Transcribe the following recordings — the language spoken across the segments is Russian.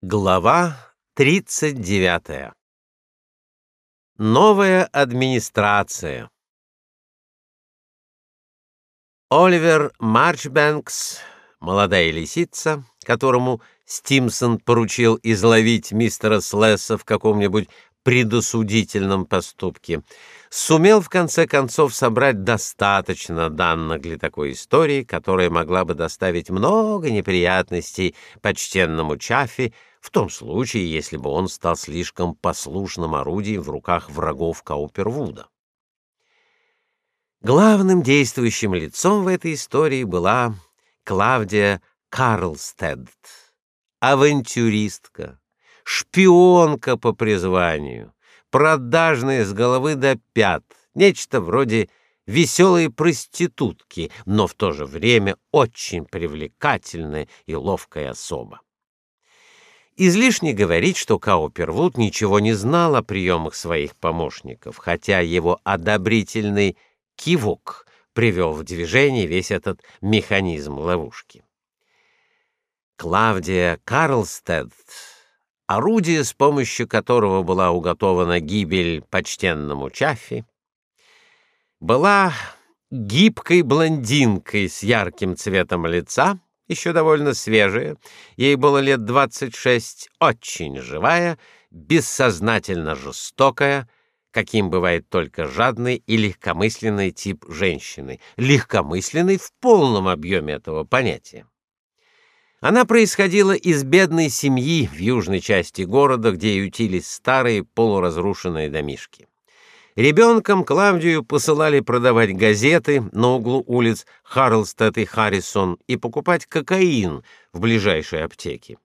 Глава 39. Новая администрация. Оливер Марчбэнкс, молодая лисица, которому Стимсон поручил изловить мистера Слесса в каком-нибудь предосудительном поступке, сумел в конце концов собрать достаточно данных для такой истории, которая могла бы доставить много неприятностей почтенному Чаффи в том случае, если бы он стал слишком послушным орудием в руках врагов Каупервуда. Главным действующим лицом в этой истории была Клавдия Карлстед, авантюристка, шпионка по призванию, продажная с головы до пят, нечто вроде веселой проститутки, но в то же время очень привлекательная и ловкая особа. Излишне говорить, что Каупервуд ничего не знал о приемах своих помощников, хотя его одобрительный кивок привел в движение весь этот механизм ловушки. Клавдия Карлстед, орудие, с помощью которого была уготована гибель почтенному Чаффи, была гибкой блондинкой с ярким цветом лица, еще довольно свежая, ей было лет двадцать шесть, очень живая, бессознательно жестокая, каким бывает только жадный и легкомысленный тип женщины, легкомысленный в полном объеме этого понятия. Она происходила из бедной семьи в южной части города, где ютились старые полуразрушенные домишки. Ребенком Клавдию посылали продавать газеты на углу улиц Харлстед и Харрисон и покупать кокаин в ближайшей аптеке.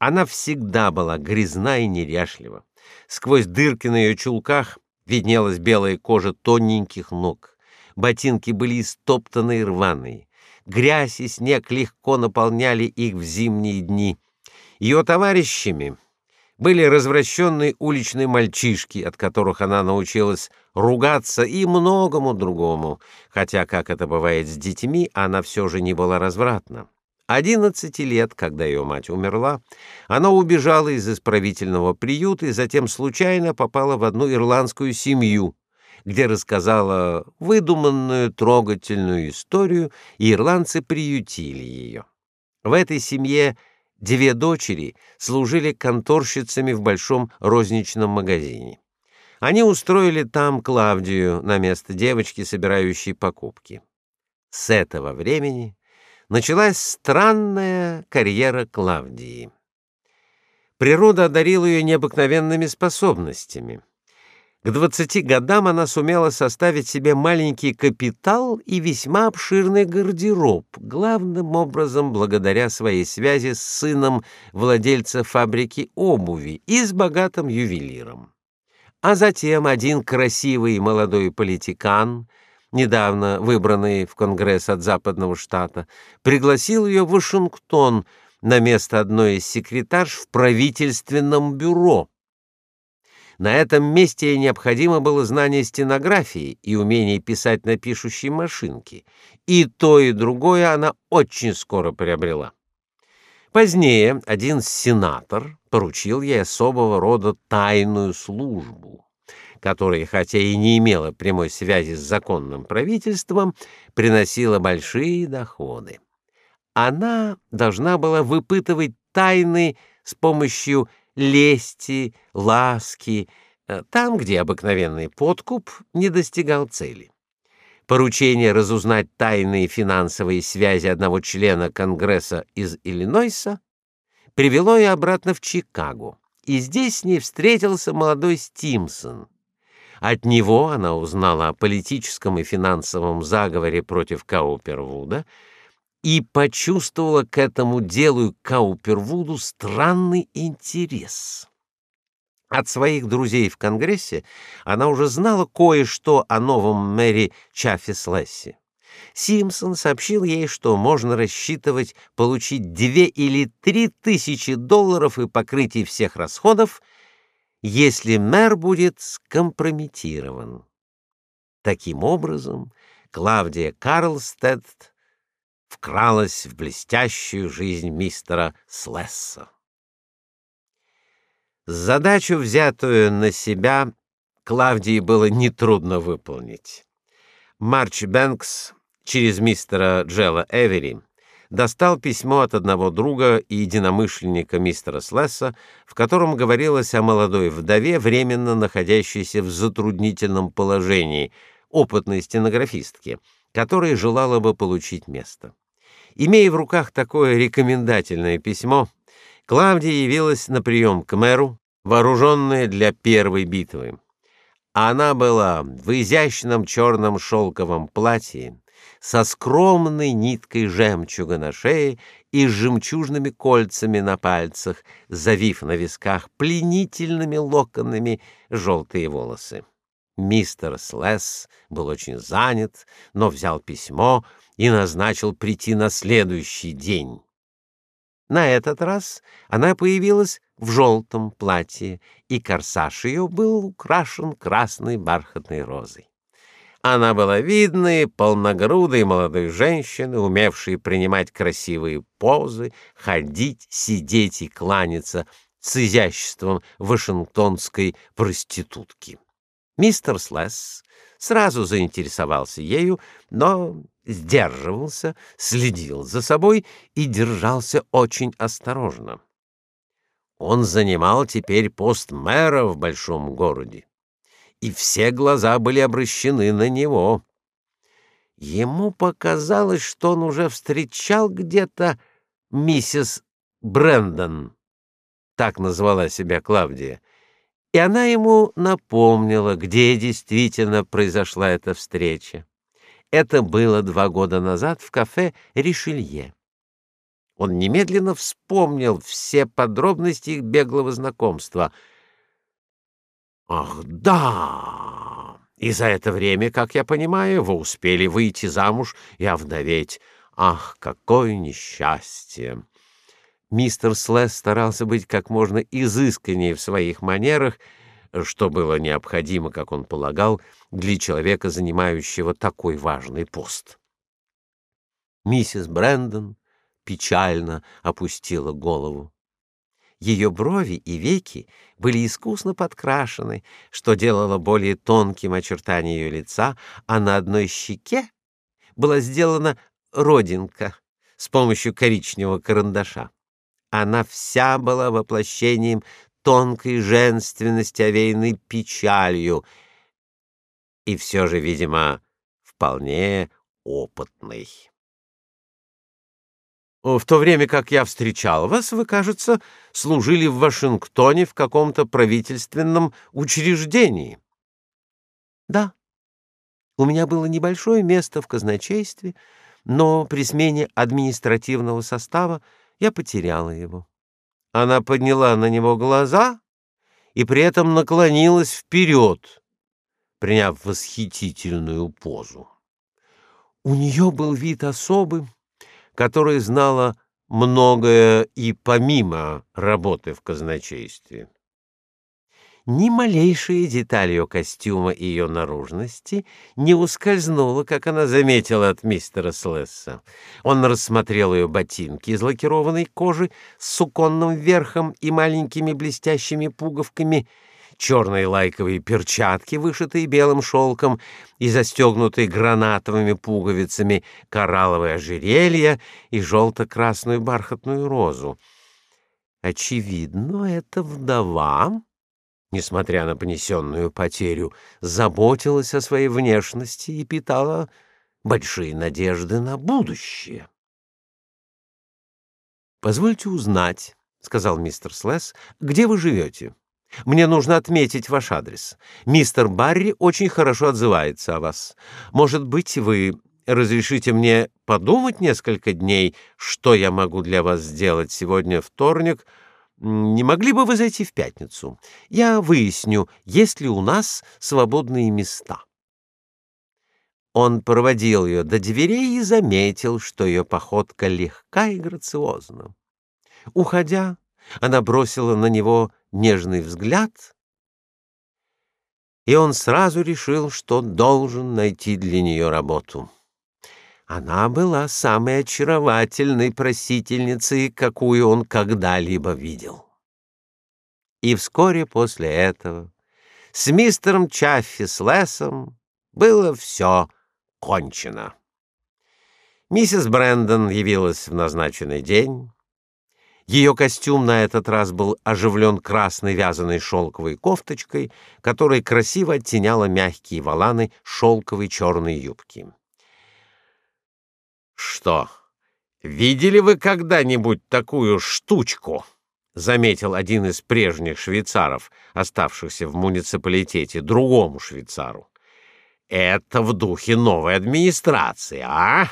Она всегда была грязна и неряшлива. Сквозь дырки на ее чулках виднелась белая кожа тоненьких ног. Ботинки были истоптаны и рваные. Грязь и снег легко наполняли их в зимние дни. Ее товарищами были развращенные уличные мальчишки, от которых она научилась ругаться и многому другому, хотя, как это бывает с детьми, она все же не была развратна. Одиннадцати лет, когда ее мать умерла, она убежала из исправительного приюта и затем случайно попала в одну ирландскую семью, где рассказала выдуманную трогательную историю, и ирландцы приютили ее. В этой семье Две дочери служили конторщицами в большом розничном магазине. Они устроили там Клавдию на место девочки, собирающей покупки. С этого времени началась странная карьера Клавдии. Природа одарила ее необыкновенными способностями. К двадцати годам она сумела составить себе маленький капитал и весьма обширный гардероб, главным образом благодаря своей связи с сыном владельца фабрики обуви и с богатым ювелиром. А затем один красивый молодой политикан, недавно выбранный в Конгресс от западного штата, пригласил ее в Вашингтон на место одной из секретарш в правительственном бюро на этом месте ей необходимо было знание стенографии и умение писать на пишущей машинке. И то, и другое она очень скоро приобрела. Позднее один сенатор поручил ей особого рода тайную службу, которая, хотя и не имела прямой связи с законным правительством, приносила большие доходы. Она должна была выпытывать тайны с помощью лести, ласки, э, там, где обыкновенный подкуп не достигал цели. Поручение разузнать тайные финансовые связи одного члена Конгресса из Иллинойса привело ее обратно в Чикаго, и здесь с ней встретился молодой Стимсон. От него она узнала о политическом и финансовом заговоре против Каупервуда, и почувствовала к этому делу Каупервуду странный интерес. От своих друзей в Конгрессе она уже знала кое-что о новом мэре Чаффи Слесси. Симпсон сообщил ей, что можно рассчитывать получить две или три тысячи долларов и покрытие всех расходов, если мэр будет скомпрометирован. Таким образом, Клавдия Карлстед вкралась в блестящую жизнь мистера Слесса. Задачу, взятую на себя, Клавдии было нетрудно выполнить. Марч Бэнкс через мистера Джела Эвери достал письмо от одного друга и единомышленника мистера Слесса, в котором говорилось о молодой вдове, временно находящейся в затруднительном положении, опытной стенографистке, которая желала бы получить место. Имея в руках такое рекомендательное письмо, Клавдия явилась на прием к мэру, вооруженная для первой битвы. Она была в изящном черном шелковом платье, со скромной ниткой жемчуга на шее и с жемчужными кольцами на пальцах, завив на висках пленительными локонами желтые волосы. Мистер Слесс был очень занят, но взял письмо и назначил прийти на следующий день. На этот раз она появилась в желтом платье, и корсаж ее был украшен красной бархатной розой. Она была видной, полногрудой молодой женщиной, умевшей принимать красивые позы, ходить, сидеть и кланяться с изяществом вашингтонской проститутки. Мистер Слесс сразу заинтересовался ею, но сдерживался, следил за собой и держался очень осторожно. Он занимал теперь пост мэра в большом городе, и все глаза были обращены на него. Ему показалось, что он уже встречал где-то миссис Брэндон, так назвала себя Клавдия, и она ему напомнила, где действительно произошла эта встреча. Это было два года назад в кафе Ришелье. Он немедленно вспомнил все подробности их беглого знакомства. Ах, да. И за это время, как я понимаю, вы успели выйти замуж и овдоветь. Ах, какое несчастье. Мистер Слэс старался быть как можно изысканнее в своих манерах, что было необходимо, как он полагал, для человека, занимающего такой важный пост. Миссис Брэндон печально опустила голову. Ее брови и веки были искусно подкрашены, что делало более тонким очертания ее лица, а на одной щеке была сделана родинка с помощью коричневого карандаша. Она вся была воплощением тонкой женственности, овеянной печалью, и все же, видимо, вполне опытной. В то время как я встречал вас, вы, кажется, служили в Вашингтоне в каком-то правительственном учреждении. Да. У меня было небольшое место в казначействе, но при смене административного состава я потеряла его. Она подняла на него глаза и при этом наклонилась вперед, приняв восхитительную позу. У нее был вид особый, которая знала многое и помимо работы в казначействе. Ни малейшая деталь ее костюма и ее наружности не ускользнула, как она заметила от мистера Слесса. Он рассмотрел ее ботинки из лакированной кожи с суконным верхом и маленькими блестящими пуговками, черные лайковые перчатки, вышитые белым шелком и застегнутые гранатовыми пуговицами, коралловое ожерелье и желто-красную бархатную розу. Очевидно, это вдова несмотря на понесенную потерю, заботилась о своей внешности и питала большие надежды на будущее. Позвольте узнать, сказал мистер Слесс, где вы живете? Мне нужно отметить ваш адрес. Мистер Барри очень хорошо отзывается о вас. Может быть, вы разрешите мне подумать несколько дней, что я могу для вас сделать сегодня вторник? Не могли бы вы зайти в пятницу? Я выясню, есть ли у нас свободные места. Он проводил ее до дверей и заметил, что ее походка легка и грациозна. Уходя, она бросила на него нежный взгляд, и он сразу решил, что должен найти для нее работу. Она была самой очаровательной просительницей, какую он когда-либо видел. И вскоре после этого с мистером Чаффи Слесом было все кончено. Миссис Брэндон явилась в назначенный день. Ее костюм на этот раз был оживлен красной вязаной шелковой кофточкой, которая красиво оттеняла мягкие воланы шелковой черной юбки. Что? Видели вы когда-нибудь такую штучку? заметил один из прежних швейцаров, оставшихся в муниципалитете, другому швейцару. Это в духе новой администрации, а?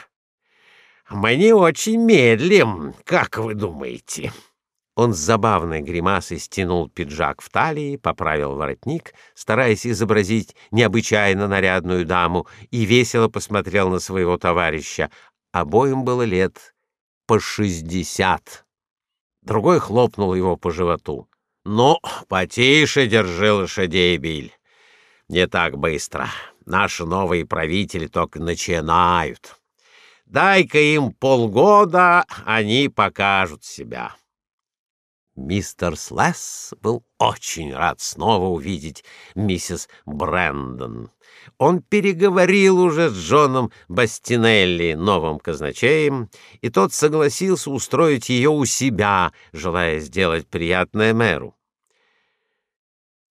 Мы не очень медлим, как вы думаете? Он с забавной гримасой стянул пиджак в талии, поправил воротник, стараясь изобразить необычайно нарядную даму, и весело посмотрел на своего товарища. Обоим было лет по шестьдесят. Другой хлопнул его по животу. «Ну, потише держи лошадей, Биль. Не так быстро. Наши новые правители только начинают. Дай-ка им полгода, они покажут себя». Мистер Слэс был очень рад снова увидеть миссис Брэндон. Он переговорил уже с Джоном Бастинелли, новым казначеем, и тот согласился устроить ее у себя, желая сделать приятное мэру.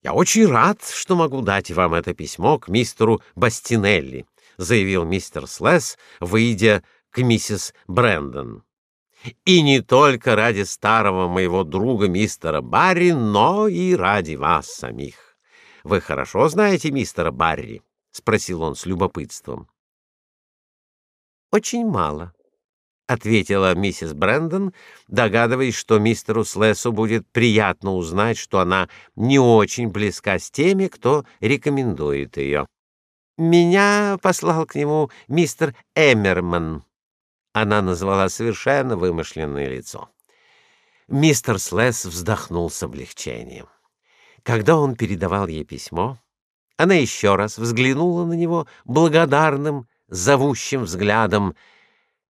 «Я очень рад, что могу дать вам это письмо к мистеру Бастинелли», заявил мистер Слэс, выйдя к миссис Брэндон. И не только ради старого моего друга мистера Барри, но и ради вас самих. Вы хорошо знаете мистера Барри? спросил он с любопытством. Очень мало, ответила миссис Брэндон, догадываясь, что мистеру Слессу будет приятно узнать, что она не очень близка с теми, кто рекомендует ее. Меня послал к нему мистер Эмерман. Она назвала совершенно вымышленное лицо. Мистер Слесс вздохнул с облегчением. Когда он передавал ей письмо, она еще раз взглянула на него благодарным, зовущим взглядом.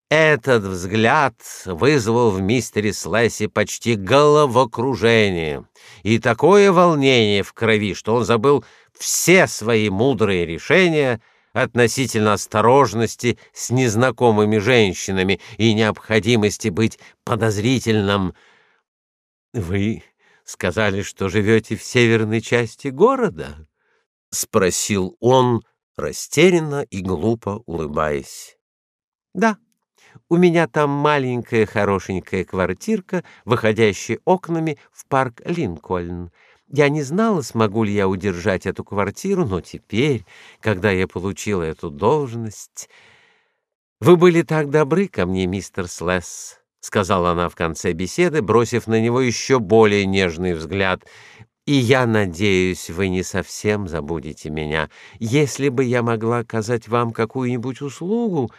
Этот взгляд вызвал в мистере Слессе почти головокружение и такое волнение в крови, что он забыл все свои мудрые решения — относительно осторожности с незнакомыми женщинами и необходимости быть подозрительным. Вы сказали, что живете в северной части города? спросил он, растерянно и глупо улыбаясь. Да. У меня там маленькая хорошенькая квартирка, выходящая окнами в парк Линкольн. Я не знала, смогу ли я удержать эту квартиру, но теперь, когда я получила эту должность, вы были так добры ко мне, мистер Слесс, сказала она в конце беседы, бросив на него еще более нежный взгляд. И я надеюсь, вы не совсем забудете меня. Если бы я могла оказать вам какую-нибудь услугу,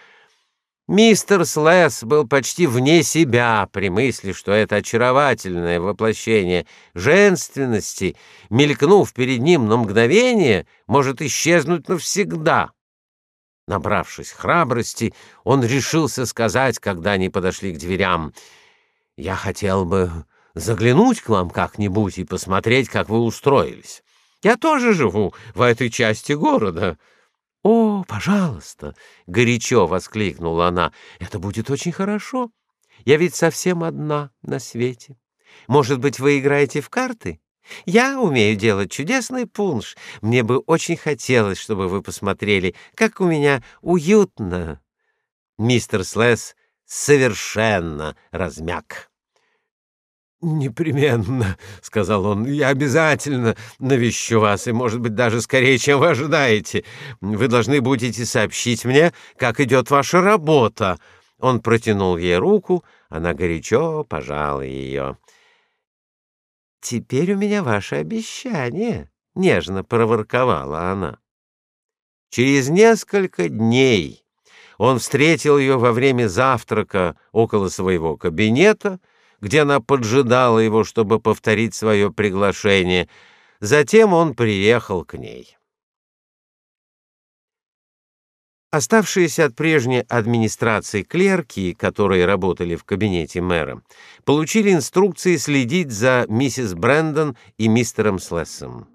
Мистер Слэс был почти вне себя при мысли, что это очаровательное воплощение женственности, мелькнув перед ним на мгновение, может исчезнуть навсегда. Набравшись храбрости, он решился сказать, когда они подошли к дверям: "Я хотел бы заглянуть к вам как-нибудь и посмотреть, как вы устроились. Я тоже живу в этой части города". «О, пожалуйста!» — горячо воскликнула она. «Это будет очень хорошо. Я ведь совсем одна на свете. Может быть, вы играете в карты? Я умею делать чудесный пунш. Мне бы очень хотелось, чтобы вы посмотрели, как у меня уютно». Мистер Слэс совершенно размяк. Непременно, сказал он. Я обязательно навещу вас и, может быть, даже скорее, чем вы ожидаете. Вы должны будете сообщить мне, как идет ваша работа. Он протянул ей руку, она горячо пожала ее. Теперь у меня ваше обещание, нежно проворковала она. Через несколько дней он встретил ее во время завтрака около своего кабинета где она поджидала его, чтобы повторить свое приглашение. Затем он приехал к ней. Оставшиеся от прежней администрации клерки, которые работали в кабинете мэра, получили инструкции следить за миссис Брэндон и мистером Слессом.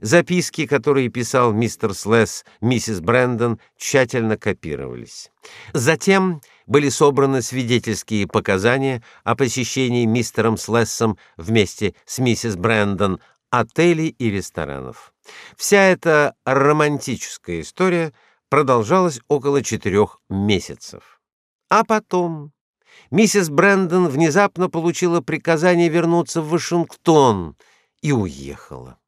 Записки, которые писал мистер Слесс миссис Брэндон, тщательно копировались. Затем были собраны свидетельские показания о посещении мистером Слессом вместе с миссис Брэндон отелей и ресторанов. Вся эта романтическая история – продолжалось около четырех месяцев. А потом миссис Брэндон внезапно получила приказание вернуться в Вашингтон и уехала.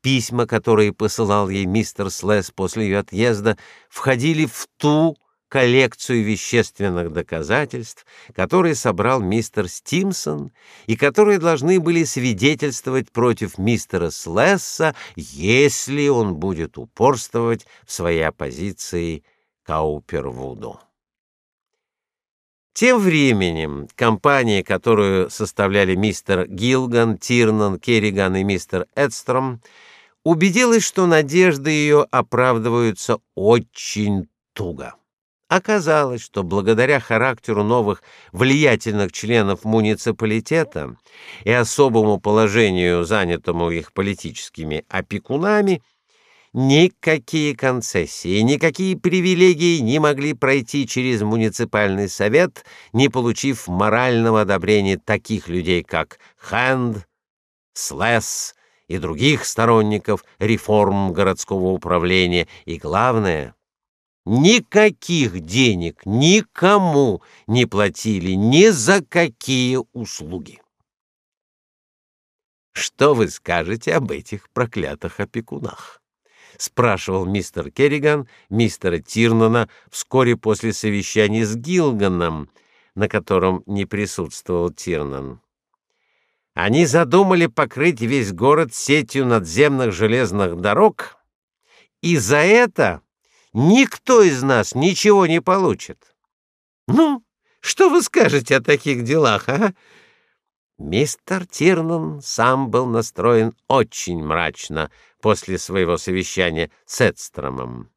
Письма, которые посылал ей мистер Слэс после ее отъезда, входили в ту коллекцию вещественных доказательств, которые собрал мистер Стимсон и которые должны были свидетельствовать против мистера Слесса, если он будет упорствовать в своей оппозиции Каупервуду. Тем временем компания, которую составляли мистер Гилган, Тирнан, Керриган и мистер Эдстром, убедилась, что надежды ее оправдываются очень туго. Оказалось, что благодаря характеру новых влиятельных членов муниципалитета и особому положению, занятому их политическими опекунами, никакие концессии, никакие привилегии не могли пройти через муниципальный совет, не получив морального одобрения таких людей, как Хэнд, Слесс и других сторонников реформ городского управления, и главное — никаких денег никому не платили ни за какие услуги. Что вы скажете об этих проклятых опекунах? спрашивал мистер Керриган мистера Тирнана вскоре после совещания с Гилганом, на котором не присутствовал Тирнан. Они задумали покрыть весь город сетью надземных железных дорог, и за это никто из нас ничего не получит. Ну, что вы скажете о таких делах, а? Мистер Тирнан сам был настроен очень мрачно после своего совещания с Эдстромом.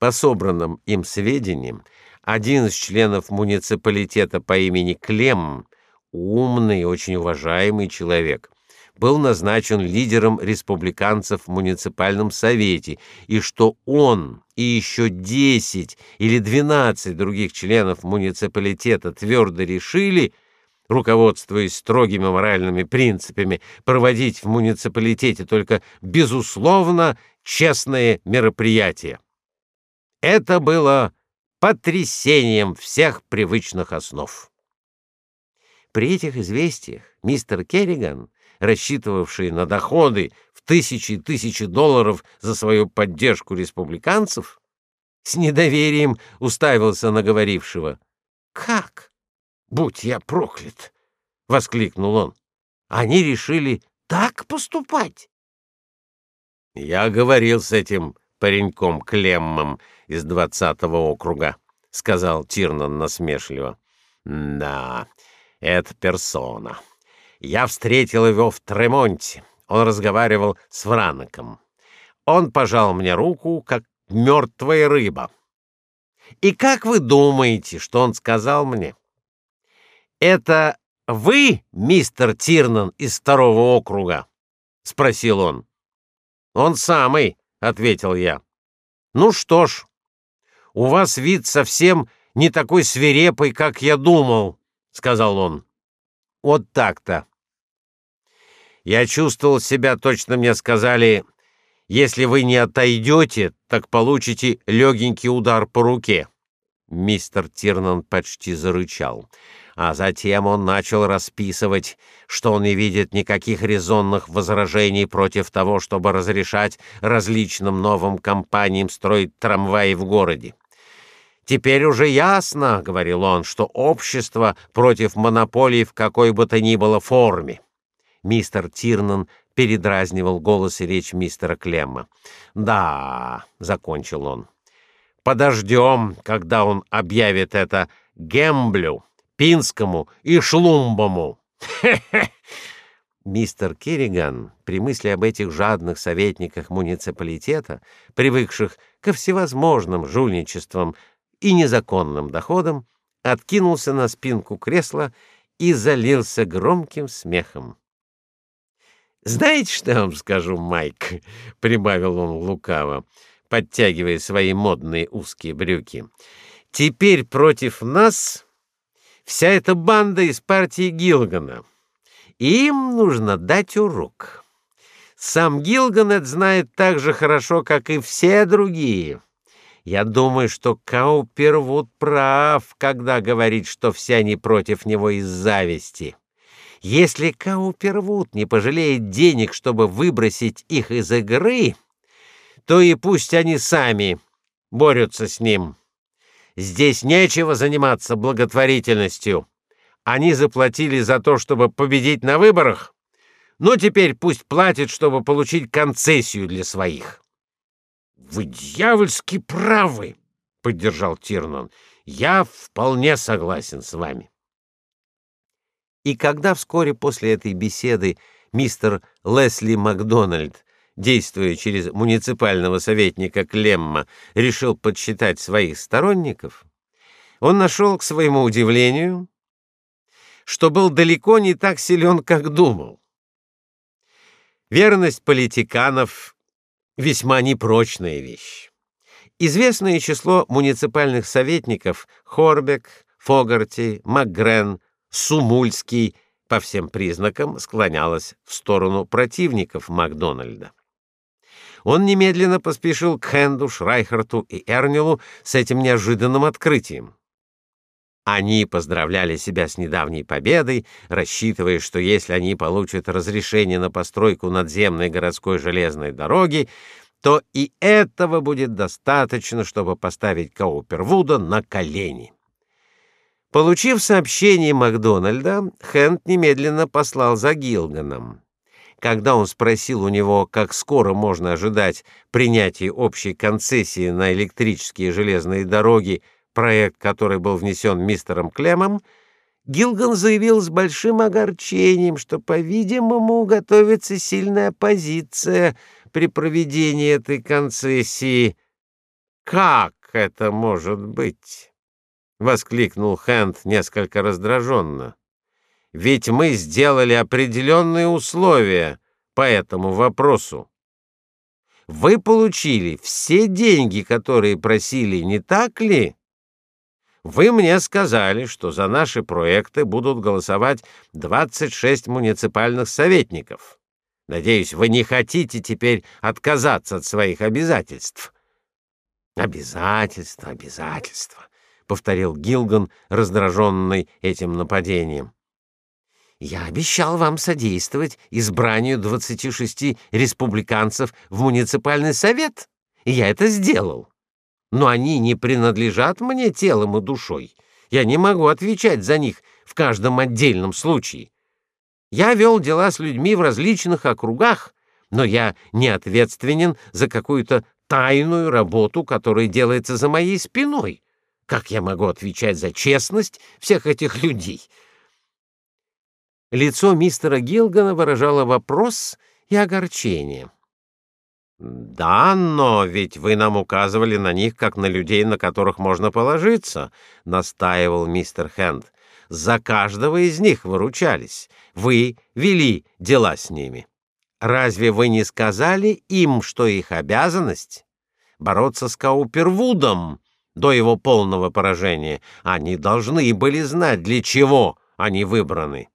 По собранным им сведениям, один из членов муниципалитета по имени Клем, умный и очень уважаемый человек, был назначен лидером республиканцев в муниципальном совете, и что он и еще 10 или 12 других членов муниципалитета твердо решили, руководствуясь строгими моральными принципами, проводить в муниципалитете только безусловно честные мероприятия. Это было потрясением всех привычных основ. При этих известиях мистер Керриган рассчитывавший на доходы в тысячи и тысячи долларов за свою поддержку республиканцев, с недоверием уставился на говорившего. «Как? Будь я проклят!» — воскликнул он. «Они решили так поступать?» «Я говорил с этим пареньком Клеммом из двадцатого округа», — сказал Тирнан насмешливо. «Да, это персона». Я встретил его в Тремонте. Он разговаривал с Враноком. Он пожал мне руку, как мертвая рыба. И как вы думаете, что он сказал мне? Это вы, мистер Тирнан из второго округа? спросил он. Он самый, ответил я. Ну что ж, у вас вид совсем не такой свирепый, как я думал, сказал он. Вот так-то. Я чувствовал себя, точно мне сказали, если вы не отойдете, так получите легенький удар по руке. Мистер Тирнан почти зарычал, а затем он начал расписывать, что он не видит никаких резонных возражений против того, чтобы разрешать различным новым компаниям строить трамваи в городе. Теперь уже ясно, говорил он, что общество против монополии в какой бы то ни было форме. Мистер Тирнан передразнивал голос и речь мистера Клемма. "Да", закончил он. "Подождем, когда он объявит это Гемблю, Пинскому и Шлумбому. Мистер Керриган при мысли об этих жадных советниках муниципалитета, привыкших ко всевозможным жульничествам и незаконным доходам, откинулся на спинку кресла и залился громким смехом. Знаете, что я вам скажу, Майк, прибавил он лукаво, подтягивая свои модные узкие брюки. Теперь против нас вся эта банда из партии Гилгана. Им нужно дать урок. Сам Гилганет знает так же хорошо, как и все другие. Я думаю, что Каупервуд прав, когда говорит, что все они против него из зависти. Если Каупервуд не пожалеет денег, чтобы выбросить их из игры, то и пусть они сами борются с ним. Здесь нечего заниматься благотворительностью. Они заплатили за то, чтобы победить на выборах, но теперь пусть платят, чтобы получить концессию для своих. Вы дьявольски правы, поддержал Тирнон. Я вполне согласен с вами. И когда вскоре после этой беседы мистер Лесли Макдональд, действуя через муниципального советника Клемма, решил подсчитать своих сторонников, он нашел к своему удивлению, что был далеко не так силен, как думал. Верность политиканов весьма непрочная вещь. Известное число муниципальных советников Хорбек, Фогарти, Макгрен, Сумульский по всем признакам склонялась в сторону противников Макдональда. Он немедленно поспешил к Хенду, Шрайхерту и Эрнилу с этим неожиданным открытием. Они поздравляли себя с недавней победой, рассчитывая, что если они получат разрешение на постройку надземной городской железной дороги, то и этого будет достаточно, чтобы поставить Каупервуда на колени. Получив сообщение Макдональда, Хенд немедленно послал за Гилганом. Когда он спросил у него, как скоро можно ожидать принятия общей концессии на электрические железные дороги, проект, который был внесен мистером Клемом, Гилган заявил с большим огорчением, что, по-видимому, готовится сильная оппозиция при проведении этой концессии. Как это может быть? воскликнул Хэнд несколько раздраженно. Ведь мы сделали определенные условия по этому вопросу. Вы получили все деньги, которые просили, не так ли? Вы мне сказали, что за наши проекты будут голосовать 26 муниципальных советников. Надеюсь, вы не хотите теперь отказаться от своих обязательств. Обязательства, обязательства повторил Гилган, раздраженный этим нападением. Я обещал вам содействовать избранию 26 республиканцев в муниципальный совет, и я это сделал. Но они не принадлежат мне телом и душой. Я не могу отвечать за них в каждом отдельном случае. Я вел дела с людьми в различных округах, но я не ответственен за какую-то тайную работу, которая делается за моей спиной. Как я могу отвечать за честность всех этих людей? Лицо мистера Гилгана выражало вопрос и огорчение. Да, но ведь вы нам указывали на них как на людей, на которых можно положиться, настаивал мистер Хенд. За каждого из них выручались. Вы вели дела с ними. Разве вы не сказали им, что их обязанность бороться с Каупервудом, до его полного поражения, они должны были знать, для чего они выбраны.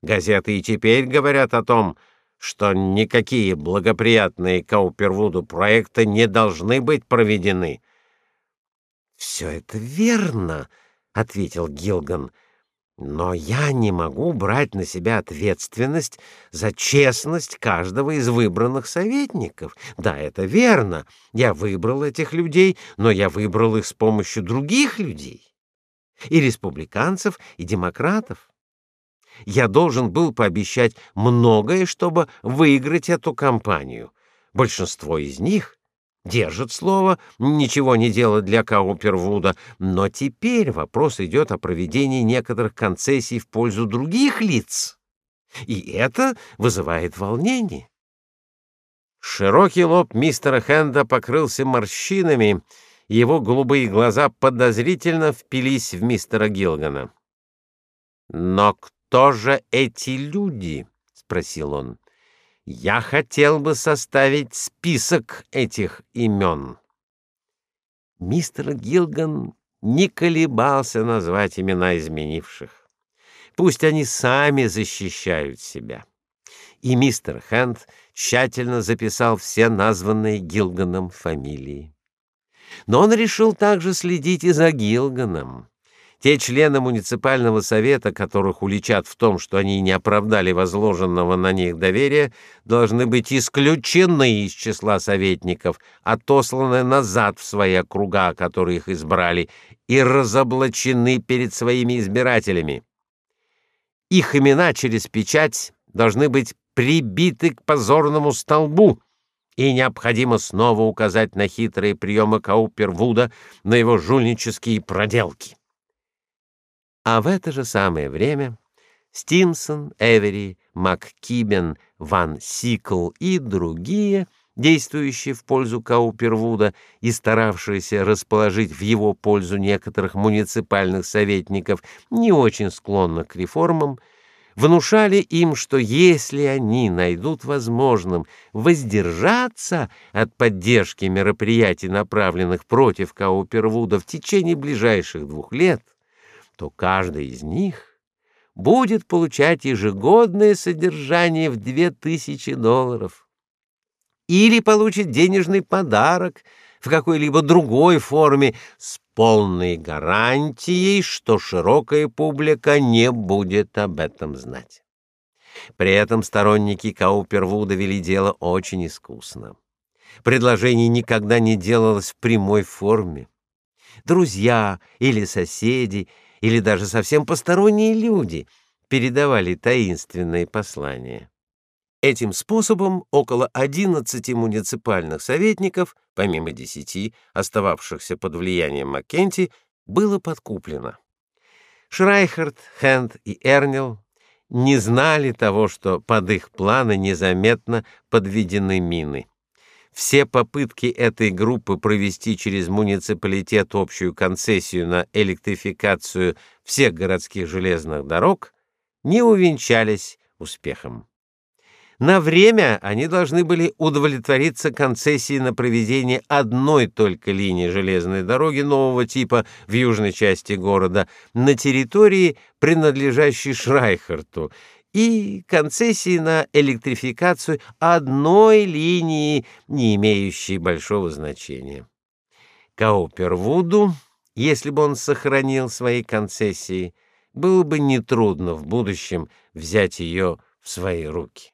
Газеты и теперь говорят о том, что никакие благоприятные Каупервуду проекты не должны быть проведены. Все это верно, ответил Гилган. Но я не могу брать на себя ответственность за честность каждого из выбранных советников. Да, это верно. Я выбрал этих людей, но я выбрал их с помощью других людей. И республиканцев, и демократов. Я должен был пообещать многое, чтобы выиграть эту кампанию. Большинство из них держит слово, ничего не делать для Каупервуда, но теперь вопрос идет о проведении некоторых концессий в пользу других лиц. И это вызывает волнение. Широкий лоб мистера Хенда покрылся морщинами, его голубые глаза подозрительно впились в мистера Гилгана. Но кто же эти люди? спросил он. Я хотел бы составить список этих имен. Мистер Гилган не колебался назвать имена изменивших. Пусть они сами защищают себя. И мистер Хэнд тщательно записал все названные Гилганом фамилии. Но он решил также следить и за Гилганом. Те члены муниципального совета, которых уличат в том, что они не оправдали возложенного на них доверия, должны быть исключены из числа советников, отосланы назад в свои округа, которые их избрали, и разоблачены перед своими избирателями. Их имена через печать должны быть прибиты к позорному столбу, и необходимо снова указать на хитрые приемы Каупервуда, на его жульнические проделки. А в это же самое время Стимсон, Эвери, МакКибен, Ван Сикл и другие, действующие в пользу Каупервуда и старавшиеся расположить в его пользу некоторых муниципальных советников, не очень склонных к реформам, внушали им, что если они найдут возможным воздержаться от поддержки мероприятий, направленных против Каупервуда в течение ближайших двух лет, то каждый из них будет получать ежегодное содержание в две тысячи долларов или получит денежный подарок в какой-либо другой форме с полной гарантией, что широкая публика не будет об этом знать. При этом сторонники Каупервуда вели дело очень искусно. Предложение никогда не делалось в прямой форме. Друзья или соседи или даже совсем посторонние люди передавали таинственные послания. Этим способом около 11 муниципальных советников, помимо десяти, остававшихся под влиянием Маккенти, было подкуплено. Шрайхерт, Хенд и Эрнил не знали того, что под их планы незаметно подведены мины. Все попытки этой группы провести через муниципалитет общую концессию на электрификацию всех городских железных дорог не увенчались успехом. На время они должны были удовлетвориться концессией на проведение одной только линии железной дороги нового типа в южной части города на территории, принадлежащей Шрайхерту, и концессии на электрификацию одной линии, не имеющей большого значения. Каупервуду, если бы он сохранил свои концессии, было бы нетрудно в будущем взять ее в свои руки.